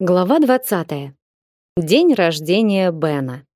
Глава 20. День рождения Бена.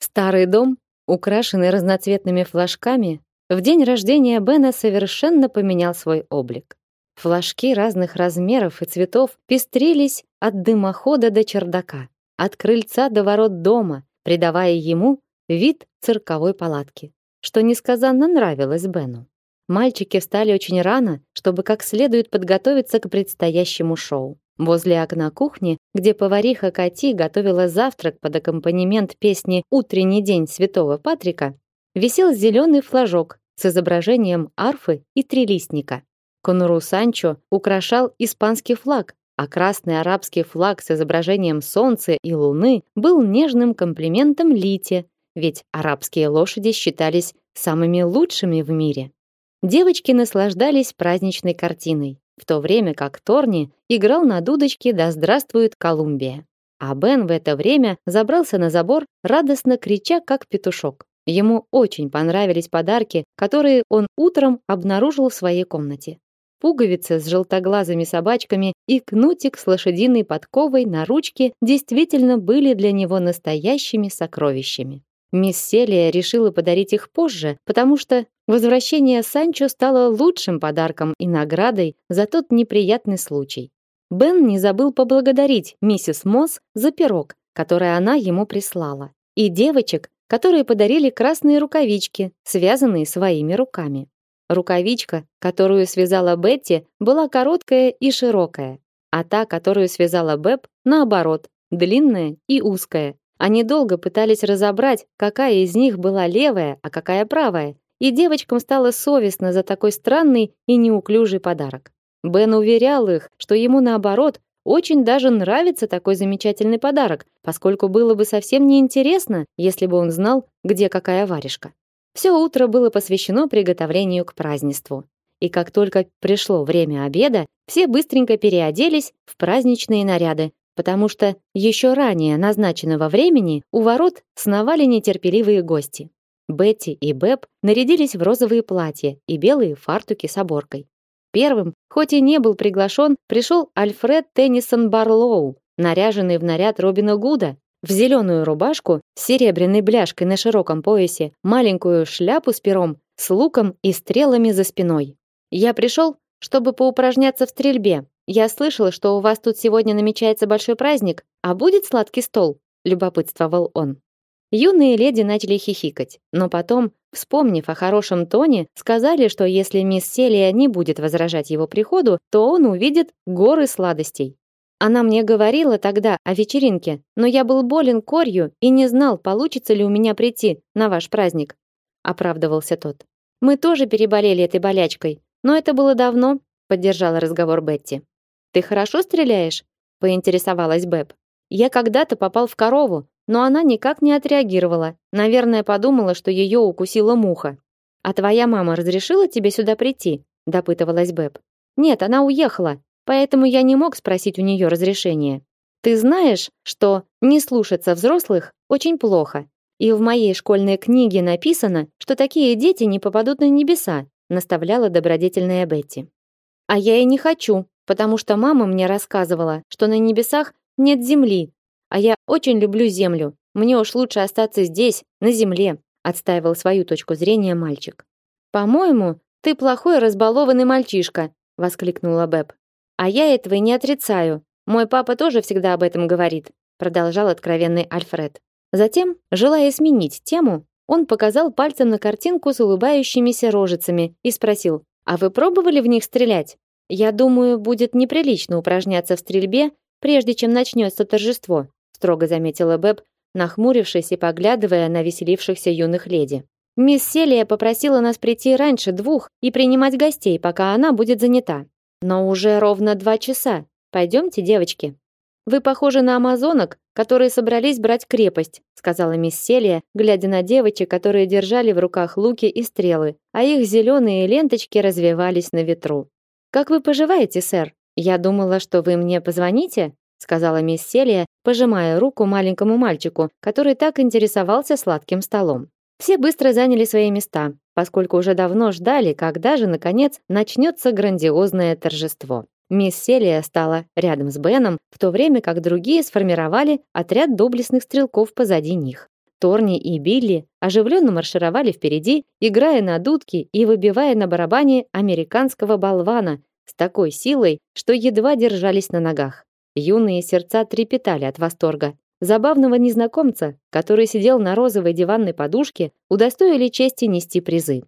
Старый дом, украшенный разноцветными флажками, в день рождения Бена совершенно поменял свой облик. Флажки разных размеров и цветов пестрились от дымохода до чердака, от крыльца до ворот дома, придавая ему вид цирковой палатки, что несказанно нравилось Бену. Мальчики встали очень рано, чтобы как следует подготовиться к предстоящему шоу. Возле окна кухни, где повариха Кати готовила завтрак под аккомпанемент песни «Утренний день Святого Патрика», висел зеленый флажок с изображением арфы и трилистника. Конуру Санчо украшал испанский флаг, а красный арабский флаг с изображением солнца и луны был нежным комплиментом Лите, ведь арабские лошади считались самыми лучшими в мире. Девочки наслаждались праздничной картиной в то время как Торни играл на дудочке «Да здравствует Колумбия». А Бен в это время забрался на забор, радостно крича, как петушок. Ему очень понравились подарки, которые он утром обнаружил в своей комнате. Пуговицы с желтоглазыми собачками и кнутик с лошадиной подковой на ручке действительно были для него настоящими сокровищами. Мисс Селия решила подарить их позже, потому что возвращение Санчо стало лучшим подарком и наградой за тот неприятный случай. Бен не забыл поблагодарить миссис Мосс за пирог, который она ему прислала, и девочек, которые подарили красные рукавички, связанные своими руками. Рукавичка, которую связала Бетти, была короткая и широкая, а та, которую связала Бэб, наоборот, длинная и узкая, они долго пытались разобрать, какая из них была левая, а какая правая, и девочкам стало совестно за такой странный и неуклюжий подарок. Бен уверял их, что ему наоборот очень даже нравится такой замечательный подарок, поскольку было бы совсем неинтересно, если бы он знал, где какая варежка. Все утро было посвящено приготовлению к празднеству. И как только пришло время обеда, все быстренько переоделись в праздничные наряды, потому что еще ранее назначенного времени у ворот сновали нетерпеливые гости. Бетти и Бэб нарядились в розовые платья и белые фартуки с оборкой. Первым, хоть и не был приглашен, пришел Альфред Теннисон Барлоу, наряженный в наряд Робина Гуда, в зеленую рубашку с серебряной бляшкой на широком поясе, маленькую шляпу с пером, с луком и стрелами за спиной. Я пришел, чтобы поупражняться в стрельбе, я слышала, что у вас тут сегодня намечается большой праздник, а будет сладкий стол, любопытствовал он. Юные леди начали хихикать, но потом, вспомнив о хорошем тоне, сказали, что если мисс Селия не будет возражать его приходу, то он увидит горы сладостей. Она мне говорила тогда о вечеринке, но я был болен корью и не знал, получится ли у меня прийти на ваш праздник, оправдывался тот. Мы тоже переболели этой болячкой, но это было давно, поддержала разговор Бетти. Ты хорошо стреляешь? поинтересовалась Бэб. Я когда-то попал в корову, но она никак не отреагировала. Наверное, подумала, что ее укусила муха. А твоя мама разрешила тебе сюда прийти? допытывалась Бэб. Нет, она уехала, поэтому я не мог спросить у нее разрешения. Ты знаешь, что не слушаться взрослых очень плохо. И в моей школьной книге написано, что такие дети не попадут на небеса, наставляла добродетельная Бетти. А я и не хочу, потому что мама мне рассказывала, что на небесах нет земли, а я очень люблю землю. Мне уж лучше остаться здесь, на земле, отстаивал свою точку зрения мальчик. По-моему, ты плохой разбалованный мальчишка, воскликнула Бэб. А я этого не отрицаю. Мой папа тоже всегда об этом говорит, продолжал откровенный Альфред. Затем, желая сменить тему, он показал пальцем на картинку с улыбающимися рожицами и спросил: "А вы пробовали в них стрелять?" Я думаю, будет неприлично упражняться в стрельбе, прежде чем начнется торжество, строго заметила Бэб, нахмурившись и поглядывая на веселившихся юных леди. Мисс Селия попросила нас прийти раньше двух и принимать гостей, пока она будет занята. Но уже ровно два часа. Пойдемте, девочки. Вы похожи на амазонок, которые собрались брать крепость, сказала мисс Селия, глядя на девочек, которые держали в руках луки и стрелы, а их зеленые ленточки развевались на ветру. Как вы поживаете, сэр? Я думала, что вы мне позвоните, сказала мисс Селия, пожимая руку маленькому мальчику, который так интересовался сладким столом. Все быстро заняли свои места, поскольку уже давно ждали, когда же наконец начнется грандиозное торжество. Мисс Селия стала рядом с Беном, в то время как другие сформировали отряд доблестных стрелков позади них. Торни и Билли оживленно маршировали впереди, играя на дудке и выбивая на барабане американского болвана с такой силой, что едва держались на ногах. Юные сердца трепетали от восторга. Забавного незнакомца, который сидел на розовой диванной подушке, удостоили чести нести призы.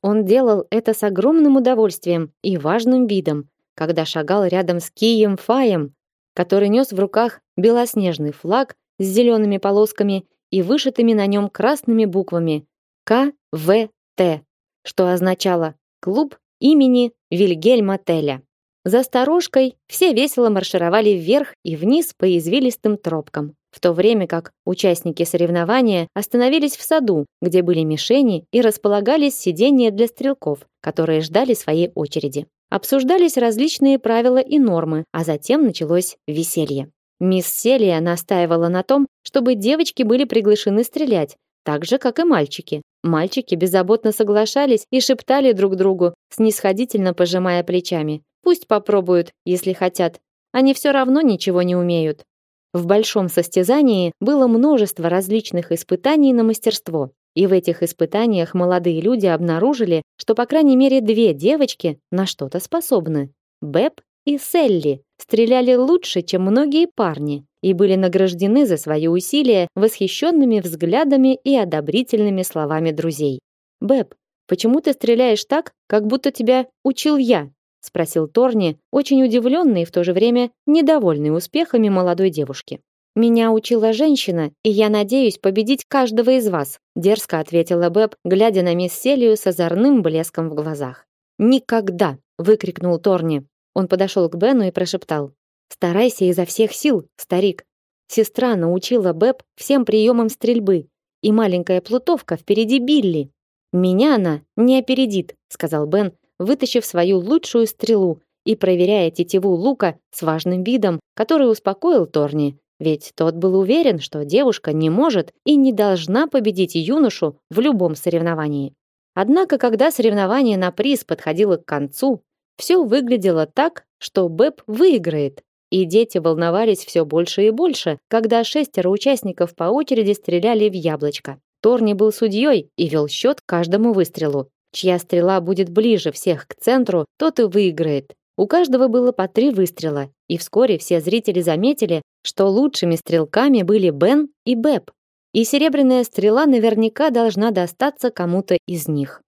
Он делал это с огромным удовольствием и важным видом, когда шагал рядом с Кием Фаем, который нес в руках белоснежный флаг с зелеными полосками и вышитыми на нем красными буквами КВТ, что означало «Клуб имени Вильгельма Теля». За сторожкой все весело маршировали вверх и вниз по извилистым тропкам, в то время как участники соревнования остановились в саду, где были мишени и располагались сиденья для стрелков, которые ждали своей очереди. Обсуждались различные правила и нормы, а затем началось веселье. Мисс Селия настаивала на том, чтобы девочки были приглашены стрелять, так же, как и мальчики. Мальчики беззаботно соглашались и шептали друг другу, снисходительно пожимая плечами. Пусть попробуют, если хотят. Они все равно ничего не умеют. В большом состязании было множество различных испытаний на мастерство. И в этих испытаниях молодые люди обнаружили, что по крайней мере две девочки на что-то способны. Бэб и Селли стреляли лучше, чем многие парни, и были награждены за свои усилия восхищенными взглядами и одобрительными словами друзей. «Бэб, почему ты стреляешь так, как будто тебя учил я?» спросил Торни, очень удивленный и в то же время недовольный успехами молодой девушки. Меня учила женщина, и я надеюсь победить каждого из вас, дерзко ответила Бэб, глядя на мисс Селию с озорным блеском в глазах. Никогда, выкрикнул Торни. Он подошел к Бену и прошептал: "Старайся изо всех сил, старик. Сестра научила Бэб всем приемам стрельбы, и маленькая плутовка впереди Билли. Меня она не опередит", сказал Бен, вытащив свою лучшую стрелу и проверяя тетиву лука с важным видом, который успокоил Торни, ведь тот был уверен, что девушка не может и не должна победить юношу в любом соревновании. Однако, когда соревнование на приз подходило к концу, все выглядело так, что Бэб выиграет, и дети волновались все больше и больше, когда шестеро участников по очереди стреляли в яблочко. Торни был судьей и вел счет каждому выстрелу, Чья стрела будет ближе всех к центру, тот и выиграет. У каждого было по три выстрела, и вскоре все зрители заметили, что лучшими стрелками были Бен и Бэб. И серебряная стрела наверняка должна достаться кому-то из них.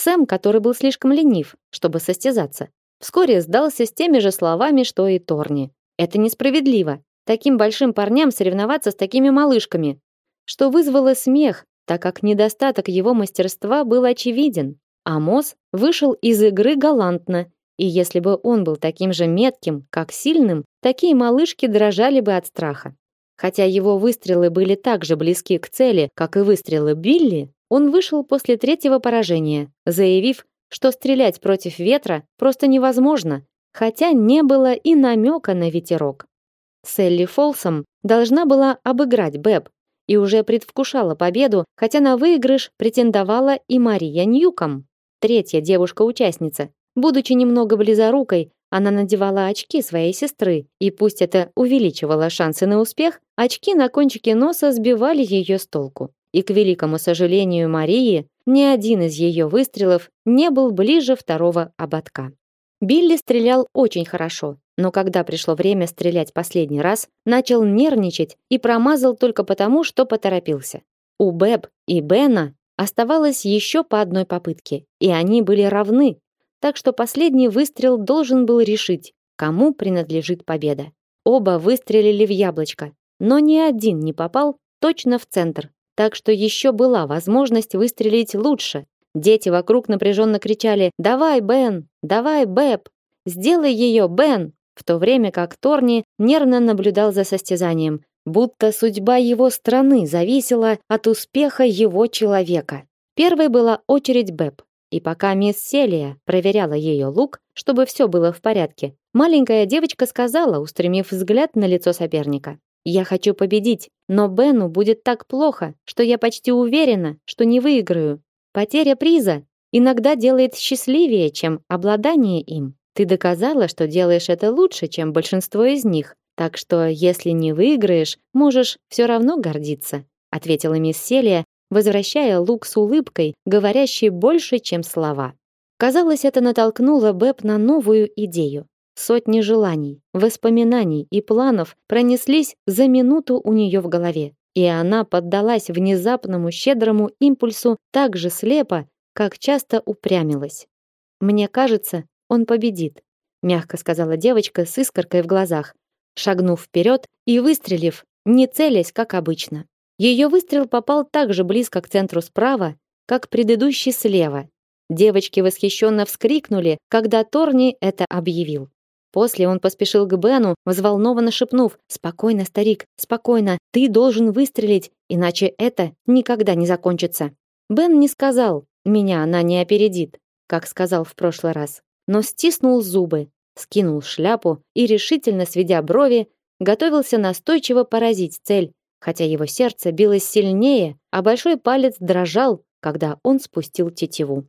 Сэм, который был слишком ленив, чтобы состязаться, вскоре сдался с теми же словами, что и Торни. Это несправедливо. Таким большим парням соревноваться с такими малышками, что вызвало смех, так как недостаток его мастерства был очевиден. Амос вышел из игры галантно, и если бы он был таким же метким, как сильным, такие малышки дрожали бы от страха. Хотя его выстрелы были так же близки к цели, как и выстрелы Билли, он вышел после третьего поражения, заявив, что стрелять против ветра просто невозможно, хотя не было и намека на ветерок. Селли Фолсом должна была обыграть Бэб и уже предвкушала победу, хотя на выигрыш претендовала и Мария Ньюком третья девушка-участница. Будучи немного близорукой, она надевала очки своей сестры, и пусть это увеличивало шансы на успех, очки на кончике носа сбивали ее с толку. И к великому сожалению Марии, ни один из ее выстрелов не был ближе второго ободка. Билли стрелял очень хорошо, но когда пришло время стрелять последний раз, начал нервничать и промазал только потому, что поторопился. У Бэб и Бена Оставалось еще по одной попытке, и они были равны, так что последний выстрел должен был решить, кому принадлежит победа. Оба выстрелили в яблочко, но ни один не попал точно в центр, так что еще была возможность выстрелить лучше. Дети вокруг напряженно кричали «Давай, Бен! Давай, Бэб! Сделай ее, Бен!» в то время как Торни нервно наблюдал за состязанием, будто судьба его страны зависела от успеха его человека. Первой была очередь Бэб, и пока мисс Селия проверяла ее лук, чтобы все было в порядке, маленькая девочка сказала, устремив взгляд на лицо соперника: "Я хочу победить, но Бену будет так плохо, что я почти уверена, что не выиграю. Потеря приза иногда делает счастливее, чем обладание им". Ты доказала, что делаешь это лучше, чем большинство из них. Так что, если не выиграешь, можешь все равно гордиться, ответила мисс Селия, возвращая лук с улыбкой, говорящей больше, чем слова. Казалось, это натолкнуло Бэб на новую идею. Сотни желаний, воспоминаний и планов пронеслись за минуту у нее в голове, и она поддалась внезапному щедрому импульсу так же слепо, как часто упрямилась. Мне кажется, он победит, мягко сказала девочка с искоркой в глазах, шагнув вперед и выстрелив, не целясь, как обычно. Ее выстрел попал так же близко к центру справа, как предыдущий слева. Девочки восхищенно вскрикнули, когда Торни это объявил. После он поспешил к Бену, взволнованно шепнув: "Спокойно, старик, спокойно. Ты должен выстрелить, иначе это никогда не закончится". Бен не сказал: "Меня она не опередит", как сказал в прошлый раз, но стиснул зубы, скинул шляпу и решительно сведя брови, готовился настойчиво поразить цель, хотя его сердце билось сильнее, а большой палец дрожал, когда он спустил тетиву.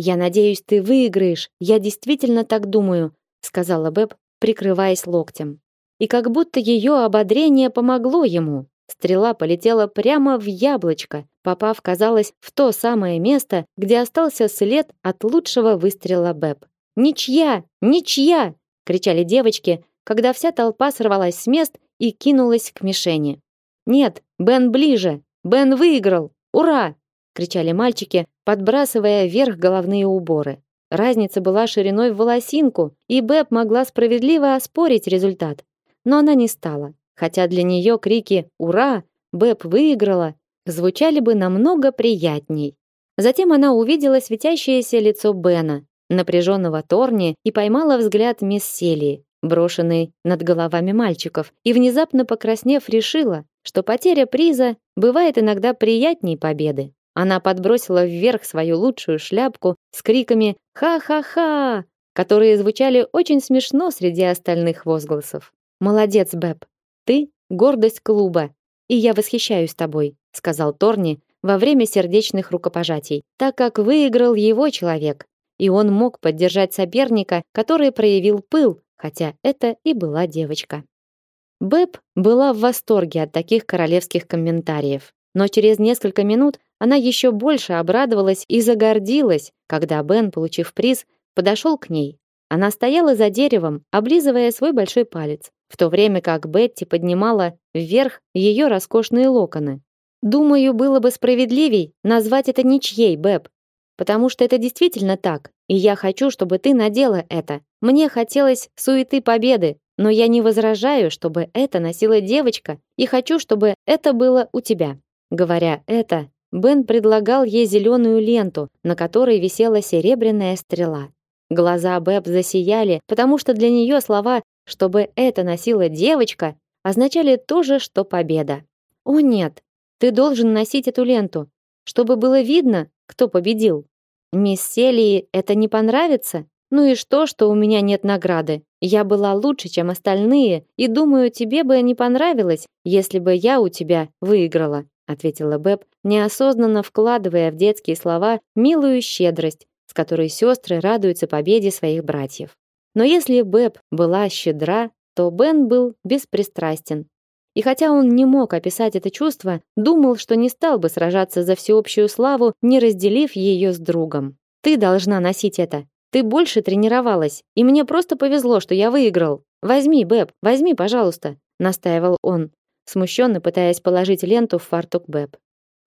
Я надеюсь, ты выиграешь. Я действительно так думаю, сказала Бэб, прикрываясь локтем. И как будто ее ободрение помогло ему. Стрела полетела прямо в яблочко, попав, казалось, в то самое место, где остался след от лучшего выстрела Бэб. Ничья! Ничья! кричали девочки, когда вся толпа сорвалась с мест и кинулась к мишени. Нет, Бен ближе. Бен выиграл. Ура! кричали мальчики, подбрасывая вверх головные уборы. Разница была шириной в волосинку, и Бэб могла справедливо оспорить результат. Но она не стала, хотя для нее крики «Ура!», «Бэб выиграла!» звучали бы намного приятней. Затем она увидела светящееся лицо Бена, напряженного Торни, и поймала взгляд мисс Селии, брошенный над головами мальчиков, и внезапно покраснев решила, что потеря приза бывает иногда приятней победы. Она подбросила вверх свою лучшую шляпку с криками «Ха-ха-ха!», которые звучали очень смешно среди остальных возгласов. «Молодец, Бэб! Ты — гордость клуба, и я восхищаюсь тобой», — сказал Торни во время сердечных рукопожатий, так как выиграл его человек, и он мог поддержать соперника, который проявил пыл, хотя это и была девочка. Бэб была в восторге от таких королевских комментариев, но через несколько минут она еще больше обрадовалась и загордилась, когда Бен, получив приз, подошел к ней. Она стояла за деревом, облизывая свой большой палец, в то время как Бетти поднимала вверх ее роскошные локоны. Думаю, было бы справедливей назвать это ничьей, Бэб, потому что это действительно так, и я хочу, чтобы ты надела это. Мне хотелось суеты победы, но я не возражаю, чтобы это носила девочка, и хочу, чтобы это было у тебя. Говоря это, Бен предлагал ей зеленую ленту, на которой висела серебряная стрела. Глаза Бэб засияли, потому что для нее слова «чтобы это носила девочка» означали то же, что победа. «О нет, ты должен носить эту ленту, чтобы было видно, кто победил. Мисс Селии это не понравится? Ну и что, что у меня нет награды? Я была лучше, чем остальные, и думаю, тебе бы не понравилось, если бы я у тебя выиграла ответила Бэб, неосознанно вкладывая в детские слова милую щедрость, с которой сестры радуются победе своих братьев. Но если Бэб была щедра, то Бен был беспристрастен. И хотя он не мог описать это чувство, думал, что не стал бы сражаться за всеобщую славу, не разделив ее с другом. Ты должна носить это. Ты больше тренировалась, и мне просто повезло, что я выиграл. Возьми, Бэб, возьми, пожалуйста, настаивал он смущенно пытаясь положить ленту в фартук Бэб.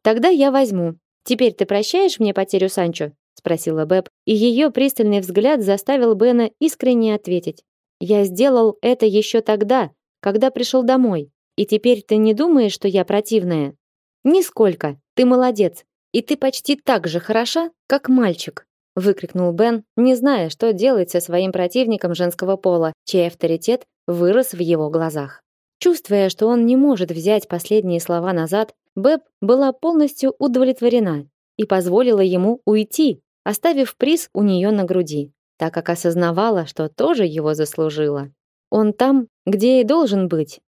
Тогда я возьму. Теперь ты прощаешь мне потерю Санчо? спросила Бэб, и ее пристальный взгляд заставил Бена искренне ответить: "Я сделал это еще тогда, когда пришел домой. И теперь ты не думаешь, что я противная? Нисколько. Ты молодец, и ты почти так же хороша, как мальчик", выкрикнул Бен, не зная, что делать со своим противником женского пола, чей авторитет вырос в его глазах. Чувствуя, что он не может взять последние слова назад, Бэб была полностью удовлетворена и позволила ему уйти, оставив приз у нее на груди, так как осознавала, что тоже его заслужила. Он там, где и должен быть.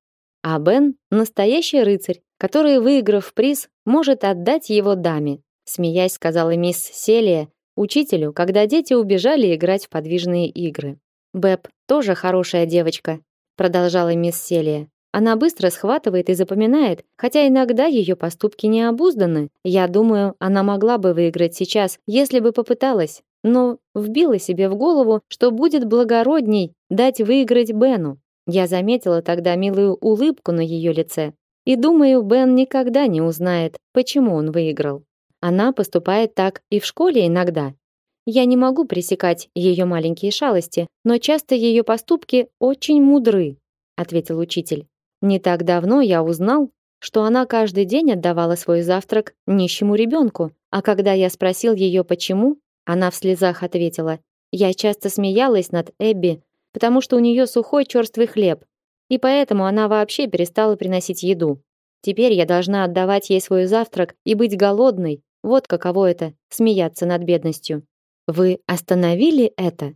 А Бен настоящий рыцарь, который, выиграв приз, может отдать его даме, смеясь, сказала мисс Селия учителю, когда дети убежали играть в подвижные игры. Бэб тоже хорошая девочка, продолжала мисс Селия. Она быстро схватывает и запоминает, хотя иногда ее поступки не обузданы. Я думаю, она могла бы выиграть сейчас, если бы попыталась, но вбила себе в голову, что будет благородней дать выиграть Бену. Я заметила тогда милую улыбку на ее лице, и думаю, Бен никогда не узнает, почему он выиграл. Она поступает так и в школе иногда. Я не могу пресекать ее маленькие шалости, но часто ее поступки очень мудры, ответил учитель. Не так давно я узнал, что она каждый день отдавала свой завтрак нищему ребенку, а когда я спросил ее почему, она в слезах ответила: "Я часто смеялась над Эбби, потому что у нее сухой черствый хлеб, и поэтому она вообще перестала приносить еду. Теперь я должна отдавать ей свой завтрак и быть голодной. Вот каково это смеяться над бедностью". Вы остановили это?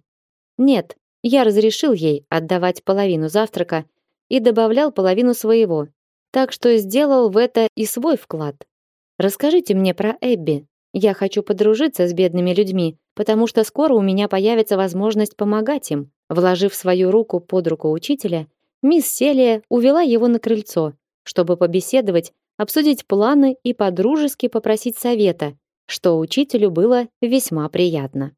Нет, я разрешил ей отдавать половину завтрака и добавлял половину своего. Так что сделал в это и свой вклад. Расскажите мне про Эбби. Я хочу подружиться с бедными людьми, потому что скоро у меня появится возможность помогать им. Вложив свою руку под руку учителя, мисс Селия увела его на крыльцо, чтобы побеседовать, обсудить планы и подружески попросить совета, что учителю было весьма приятно.